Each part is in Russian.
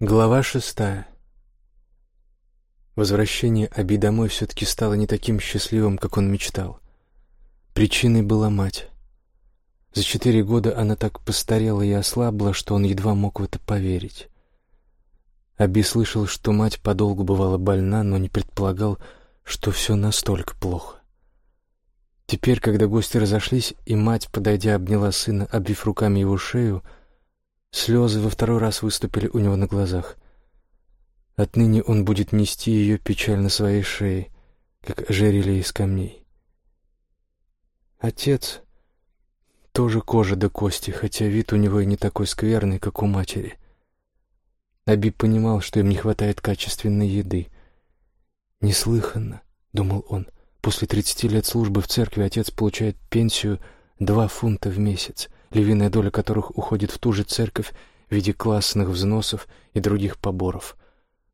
Глава шестая. Возвращение Аби домой все-таки стало не таким счастливым, как он мечтал. Причиной была мать. За четыре года она так постарела и ослабла, что он едва мог в это поверить. Аби слышал, что мать подолгу бывала больна, но не предполагал, что все настолько плохо. Теперь, когда гости разошлись, и мать, подойдя, обняла сына, обвив руками его шею, — Слезы во второй раз выступили у него на глазах. Отныне он будет нести ее печаль на своей шее, как ожерелье из камней. Отец тоже кожа до кости, хотя вид у него и не такой скверный, как у матери. Аби понимал, что им не хватает качественной еды. «Неслыханно», — думал он, — «после тридцати лет службы в церкви отец получает пенсию два фунта в месяц львиная доля которых уходит в ту же церковь в виде классных взносов и других поборов.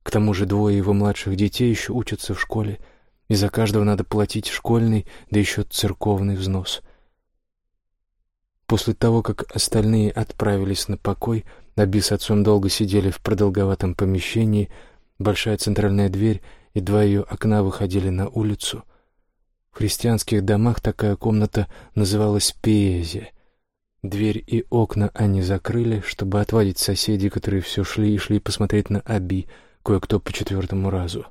К тому же двое его младших детей еще учатся в школе, и за каждого надо платить школьный, да еще церковный взнос. После того, как остальные отправились на покой, Аби с отцом долго сидели в продолговатом помещении, большая центральная дверь и два ее окна выходили на улицу. В христианских домах такая комната называлась пиезия, Дверь и окна они закрыли, чтобы отводить соседей, которые все шли и шли посмотреть на Аби, кое-кто по четвертому разу.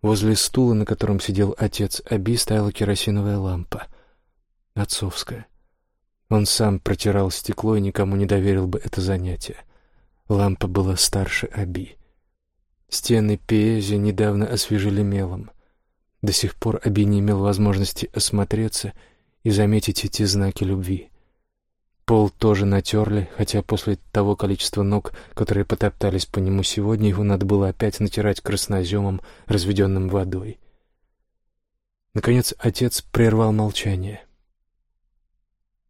Возле стула, на котором сидел отец Аби, стояла керосиновая лампа. Отцовская. Он сам протирал стекло и никому не доверил бы это занятие. Лампа была старше Аби. Стены Пиэзи недавно освежили мелом. До сих пор Аби не имел возможности осмотреться и заметить эти знаки любви. Пол тоже натерли, хотя после того количества ног, которые потоптались по нему сегодня, его надо было опять натирать красноземом, разведенным водой. Наконец отец прервал молчание.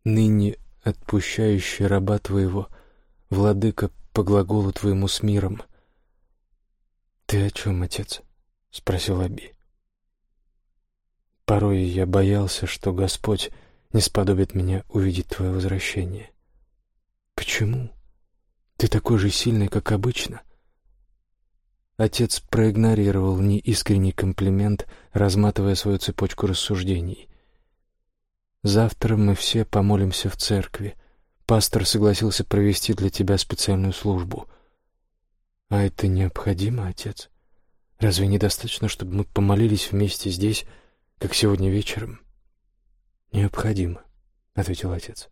«Ныне отпущающий раба твоего, владыка по глаголу твоему с миром». «Ты о чем, отец?» — спросил Аби. «Порой я боялся, что Господь не сподобит меня увидеть твое возвращение. Почему? Ты такой же сильный, как обычно. Отец проигнорировал неискренний комплимент, разматывая свою цепочку рассуждений. Завтра мы все помолимся в церкви. Пастор согласился провести для тебя специальную службу. А это необходимо, отец? Разве недостаточно, чтобы мы помолились вместе здесь, как сегодня вечером? «Необходимо», — ответил отец.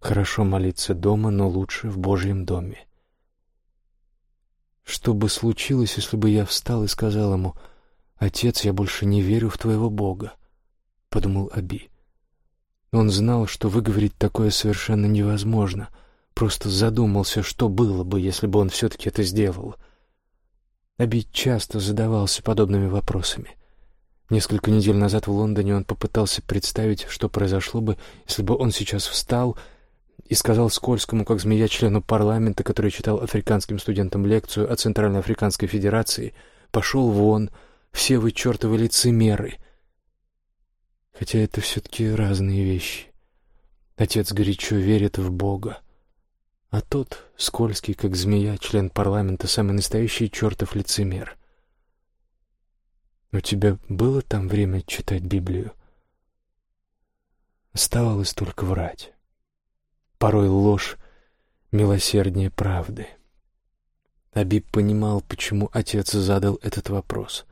«Хорошо молиться дома, но лучше в Божьем доме». Что бы случилось, если бы я встал и сказал ему, «Отец, я больше не верю в твоего Бога», — подумал Аби. Он знал, что выговорить такое совершенно невозможно, просто задумался, что было бы, если бы он все-таки это сделал. Аби часто задавался подобными вопросами. Несколько недель назад в Лондоне он попытался представить, что произошло бы, если бы он сейчас встал и сказал Скользкому, как змея члену парламента, который читал африканским студентам лекцию о Центральной Африканской Федерации, «Пошел вон, все вы чертовы лицемеры!» Хотя это все-таки разные вещи. Отец горячо верит в Бога, а тот, скользкий, как змея, член парламента, самый настоящий чертов лицемер. У тебя было там время читать Библию? Оставалось только врать. Порой ложь милосерднее правды. Абиб понимал, почему отец задал этот вопрос.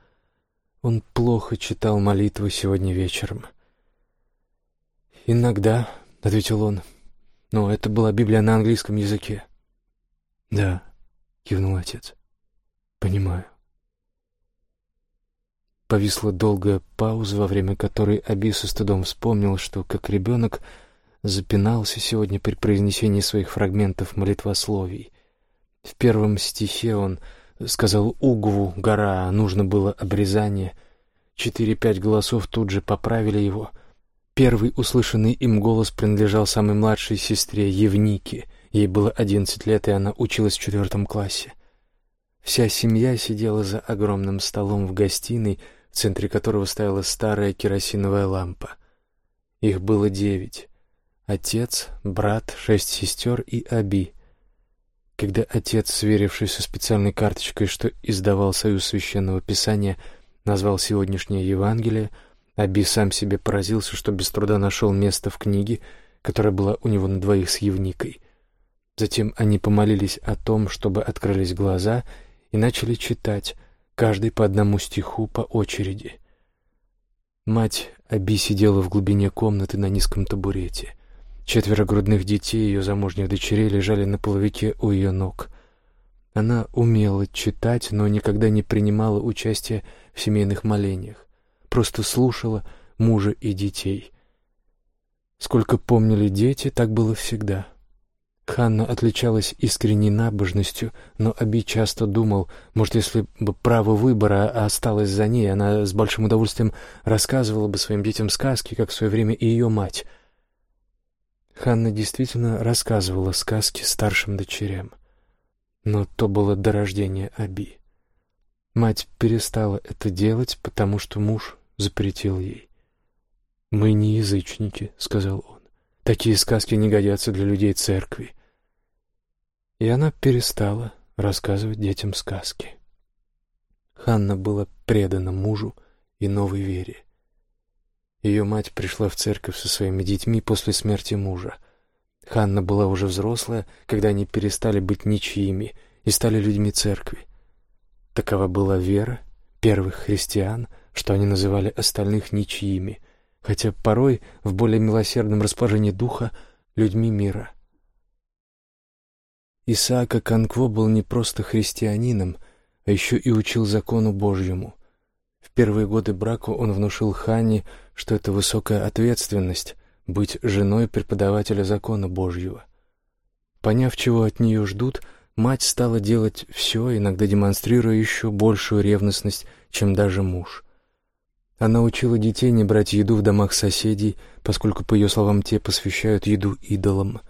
Он плохо читал молитвы сегодня вечером. «Иногда», — ответил он, — «но это была Библия на английском языке». «Да», — кивнул отец, — «понимаю». Повисла долгая пауза, во время которой Аби со стыдом вспомнил, что, как ребенок, запинался сегодня при произнесении своих фрагментов молитвословий. В первом стихе он сказал «Угву, гора, нужно было обрезание». Четыре-пять голосов тут же поправили его. Первый услышанный им голос принадлежал самой младшей сестре Евнике. Ей было одиннадцать лет, и она училась в четвертом классе. Вся семья сидела за огромным столом в гостиной, центре которого стояла старая керосиновая лампа. Их было девять. Отец, брат, шесть сестер и Аби. Когда отец, сверившись со специальной карточкой, что издавал Союз Священного Писания, назвал сегодняшнее Евангелие, Аби сам себе поразился, что без труда нашел место в книге, которая была у него на двоих с Евникой. Затем они помолились о том, чтобы открылись глаза, и начали читать, каждый по одному стиху по очереди. Мать Аби сидела в глубине комнаты на низком табурете. Четверо грудных детей ее замужних дочерей лежали на половике у ее ног. Она умела читать, но никогда не принимала участия в семейных молениях, просто слушала мужа и детей. Сколько помнили дети, так было всегда. Ханна отличалась искренней набожностью, но Аби часто думал, может, если бы право выбора осталось за ней, она с большим удовольствием рассказывала бы своим детям сказки, как в свое время и ее мать. Ханна действительно рассказывала сказки старшим дочерям, но то было до рождения Аби. Мать перестала это делать, потому что муж запретил ей. «Мы не язычники», — сказал он. «Такие сказки не годятся для людей церкви». И она перестала рассказывать детям сказки. Ханна была предана мужу и новой вере. Ее мать пришла в церковь со своими детьми после смерти мужа. Ханна была уже взрослая, когда они перестали быть ничьими и стали людьми церкви. Такова была вера первых христиан, что они называли остальных ничьими, хотя порой в более милосердном расположении духа людьми мира. Исаака Канкво был не просто христианином, а еще и учил закону Божьему. В первые годы брака он внушил Ханне, что это высокая ответственность — быть женой преподавателя закона Божьего. Поняв, чего от нее ждут, мать стала делать все, иногда демонстрируя еще большую ревностность, чем даже муж. Она учила детей не брать еду в домах соседей, поскольку, по ее словам, те посвящают еду идолам.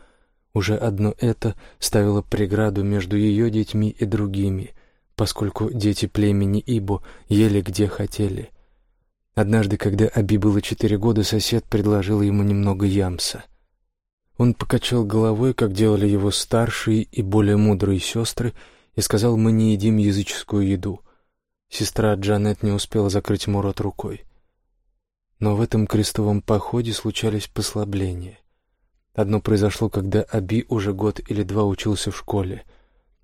Уже одно это ставило преграду между ее детьми и другими, поскольку дети племени Ибо ели где хотели. Однажды, когда Аби было четыре года, сосед предложил ему немного ямса. Он покачал головой, как делали его старшие и более мудрые сестры, и сказал, мы не едим языческую еду. Сестра Джанет не успела закрыть ему рот рукой. Но в этом крестовом походе случались послабления. Одно произошло, когда Аби уже год или два учился в школе.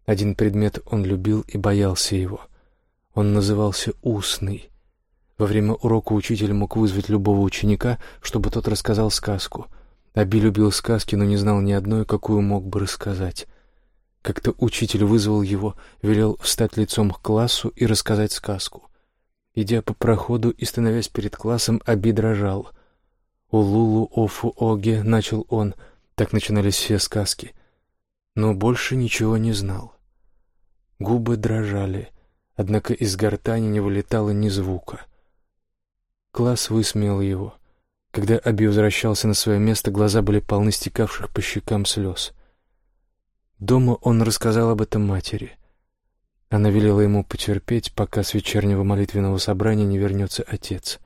Один предмет он любил и боялся его. Он назывался «устный». Во время урока учитель мог вызвать любого ученика, чтобы тот рассказал сказку. Аби любил сказки, но не знал ни одной, какую мог бы рассказать. Как-то учитель вызвал его, велел встать лицом к классу и рассказать сказку. Идя по проходу и становясь перед классом, Аби дрожал. «Улулу офу оге», — начал он, так начинались все сказки. Но больше ничего не знал. Губы дрожали, однако из гортани не вылетало ни звука. Класс высмеял его. Когда Аби возвращался на свое место, глаза были полны стекавших по щекам слез. Дома он рассказал об этом матери. Она велела ему потерпеть, пока с вечернего молитвенного собрания не вернется отец.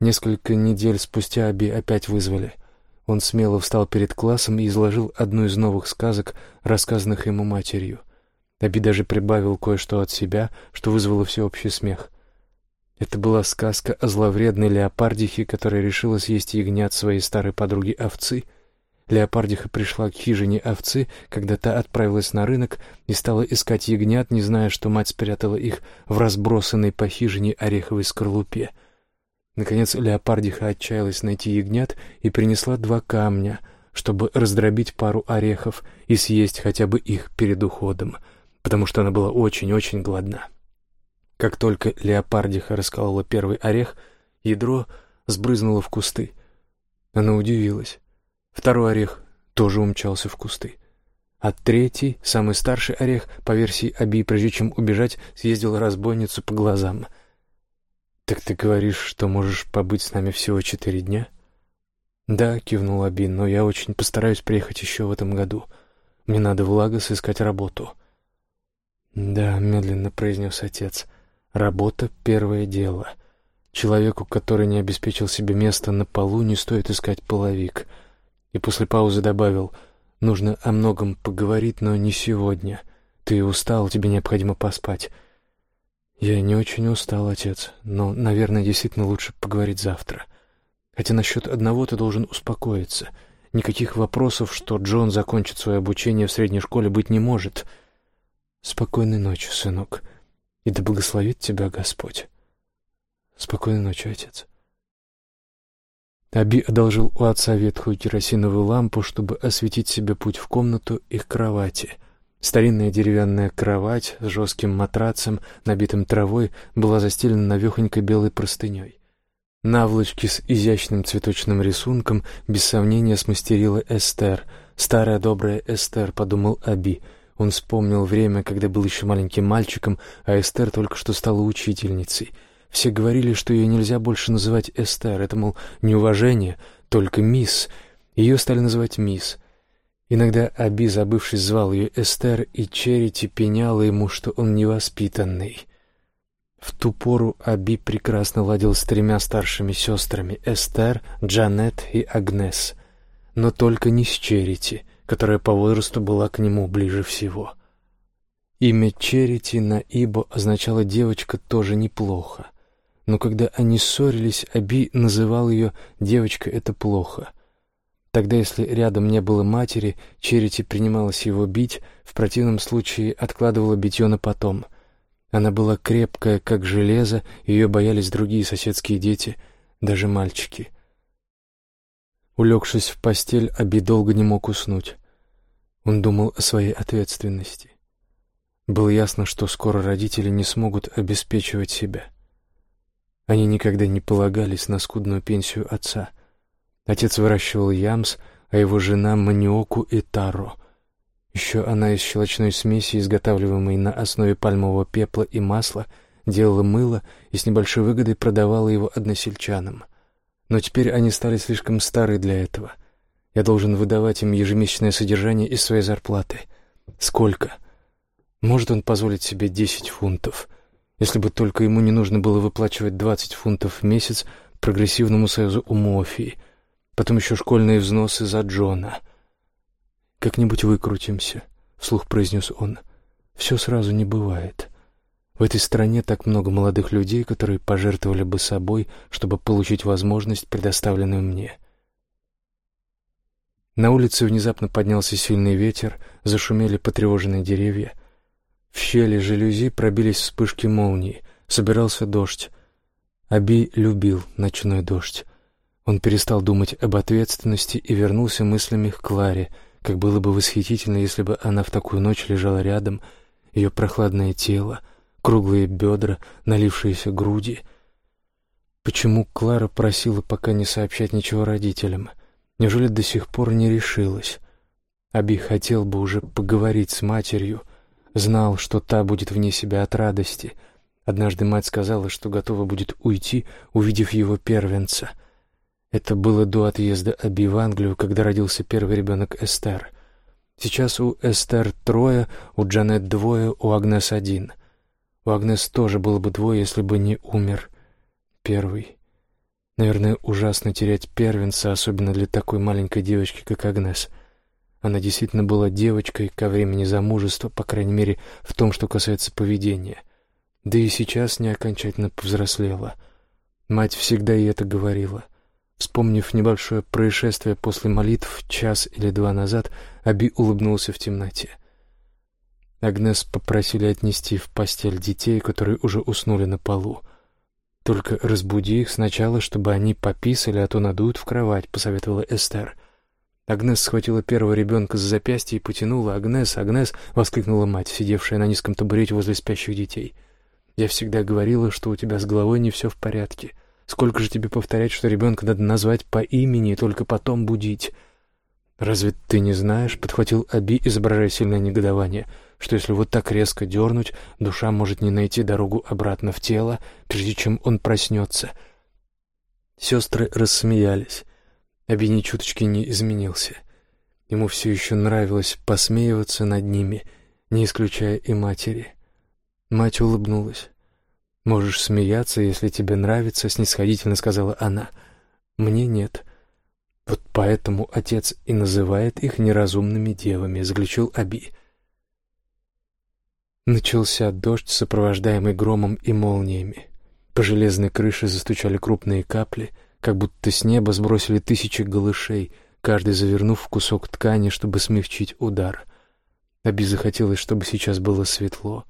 Несколько недель спустя Аби опять вызвали. Он смело встал перед классом и изложил одну из новых сказок, рассказанных ему матерью. Аби даже прибавил кое-что от себя, что вызвало всеобщий смех. Это была сказка о зловредной леопардихе, которая решила съесть ягнят своей старой подруги овцы. Леопардиха пришла к хижине овцы, когда та отправилась на рынок и стала искать ягнят, не зная, что мать спрятала их в разбросанной по хижине ореховой скорлупе. Наконец леопардиха отчаялась найти ягнят и принесла два камня, чтобы раздробить пару орехов и съесть хотя бы их перед уходом, потому что она была очень-очень голодна. Как только леопардиха расколола первый орех, ядро сбрызнуло в кусты. Она удивилась. Второй орех тоже умчался в кусты. А третий, самый старший орех, по версии Аби, прежде чем убежать, съездил разбойницу по глазам. «Так ты говоришь, что можешь побыть с нами всего четыре дня?» «Да», — кивнул Аби, — «но я очень постараюсь приехать еще в этом году. Мне надо в Лагос искать работу». «Да», — медленно произнес отец, — Работа — первое дело. Человеку, который не обеспечил себе место на полу, не стоит искать половик. И после паузы добавил, Нужно о многом поговорить, но не сегодня. Ты устал, тебе необходимо поспать. Я не очень устал, отец, но, наверное, действительно лучше поговорить завтра. Хотя насчет одного ты должен успокоиться. Никаких вопросов, что Джон закончит свое обучение в средней школе, быть не может. Спокойной ночи, сынок, и да благословит тебя Господь. Спокойной ночи, отец. Аби одолжил у отца ветхую керосиновую лампу, чтобы осветить себе путь в комнату их кровати. Старинная деревянная кровать с жестким матрацем, набитым травой, была застелена навехонькой белой простыней. Наволочки с изящным цветочным рисунком без сомнения смастерила Эстер. «Старая добрая Эстер», — подумал Аби. Он вспомнил время, когда был еще маленьким мальчиком, а Эстер только что стала учительницей — все говорили, что ее нельзя больше называть Эстер. Это, мол, неуважение, только мисс. Ее стали называть мисс. Иногда Аби, забывшись, звал ее Эстер, и Черити пеняла ему, что он невоспитанный. В ту пору Аби прекрасно ладил с тремя старшими сестрами — Эстер, Джанет и Агнес. Но только не с Черити, которая по возрасту была к нему ближе всего. Имя Черити на Ибо означало «девочка тоже неплохо» но когда они ссорились, Аби называл ее «девочка, это плохо». Тогда, если рядом не было матери, Черити принималась его бить, в противном случае откладывала битье на потом. Она была крепкая, как железо, ее боялись другие соседские дети, даже мальчики. Улегшись в постель, Аби долго не мог уснуть. Он думал о своей ответственности. Было ясно, что скоро родители не смогут обеспечивать себя. Они никогда не полагались на скудную пенсию отца. Отец выращивал ямс, а его жена — маниоку и таро. Еще она из щелочной смеси, изготавливаемой на основе пальмового пепла и масла, делала мыло и с небольшой выгодой продавала его односельчанам. Но теперь они стали слишком стары для этого. Я должен выдавать им ежемесячное содержание из своей зарплаты. Сколько? Может он позволить себе десять фунтов — если бы только ему не нужно было выплачивать 20 фунтов в месяц прогрессивному союзу Умофии, потом еще школьные взносы за Джона. «Как-нибудь выкрутимся», — вслух произнес он. «Все сразу не бывает. В этой стране так много молодых людей, которые пожертвовали бы собой, чтобы получить возможность, предоставленную мне». На улице внезапно поднялся сильный ветер, зашумели потревоженные деревья — в щели жалюзи пробились вспышки молний. Собирался дождь. Аби любил ночной дождь. Он перестал думать об ответственности и вернулся мыслями к Кларе, как было бы восхитительно, если бы она в такую ночь лежала рядом, ее прохладное тело, круглые бедра, налившиеся груди. Почему Клара просила пока не сообщать ничего родителям? Неужели до сих пор не решилась? Аби хотел бы уже поговорить с матерью, Знал, что та будет вне себя от радости. Однажды мать сказала, что готова будет уйти, увидев его первенца. Это было до отъезда Аби в Англию, когда родился первый ребенок Эстер. Сейчас у Эстер трое, у Джанет двое, у Агнес один. У Агнес тоже было бы двое, если бы не умер первый. Наверное, ужасно терять первенца, особенно для такой маленькой девочки, как Агнес — она действительно была девочкой ко времени замужества, по крайней мере, в том, что касается поведения. Да и сейчас не окончательно повзрослела. Мать всегда ей это говорила. Вспомнив небольшое происшествие после молитв час или два назад, Аби улыбнулся в темноте. Агнес попросили отнести в постель детей, которые уже уснули на полу. «Только разбуди их сначала, чтобы они пописали, а то надуют в кровать», — посоветовала Эстер. — Агнес схватила первого ребенка за запястье и потянула. «Агнес, Агнес!» — воскликнула мать, сидевшая на низком табурете возле спящих детей. «Я всегда говорила, что у тебя с головой не все в порядке. Сколько же тебе повторять, что ребенка надо назвать по имени и только потом будить?» «Разве ты не знаешь?» — подхватил Аби, изображая сильное негодование, что если вот так резко дернуть, душа может не найти дорогу обратно в тело, прежде чем он проснется. Сестры рассмеялись. Аби ни чуточки не изменился. Ему все еще нравилось посмеиваться над ними, не исключая и матери. Мать улыбнулась. «Можешь смеяться, если тебе нравится», — снисходительно сказала она. «Мне нет». Вот поэтому отец и называет их неразумными девами, заключил Аби. Начался дождь, сопровождаемый громом и молниями. По железной крыше застучали крупные капли, как будто с неба сбросили тысячи голышей, каждый завернув в кусок ткани, чтобы смягчить удар. Аби захотелось, чтобы сейчас было светло.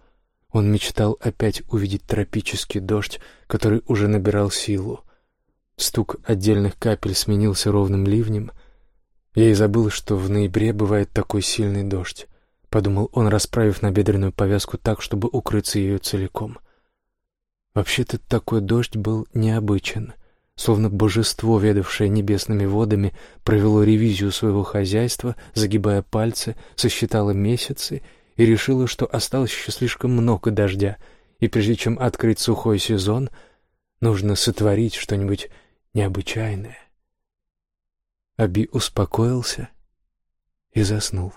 Он мечтал опять увидеть тропический дождь, который уже набирал силу. Стук отдельных капель сменился ровным ливнем. Я и забыл, что в ноябре бывает такой сильный дождь. — подумал он, расправив набедренную повязку так, чтобы укрыться ее целиком. Вообще-то такой дождь был необычен, словно божество, ведавшее небесными водами, провело ревизию своего хозяйства, загибая пальцы, сосчитало месяцы и решило, что осталось еще слишком много дождя, и прежде чем открыть сухой сезон, нужно сотворить что-нибудь необычайное. Аби успокоился и заснул.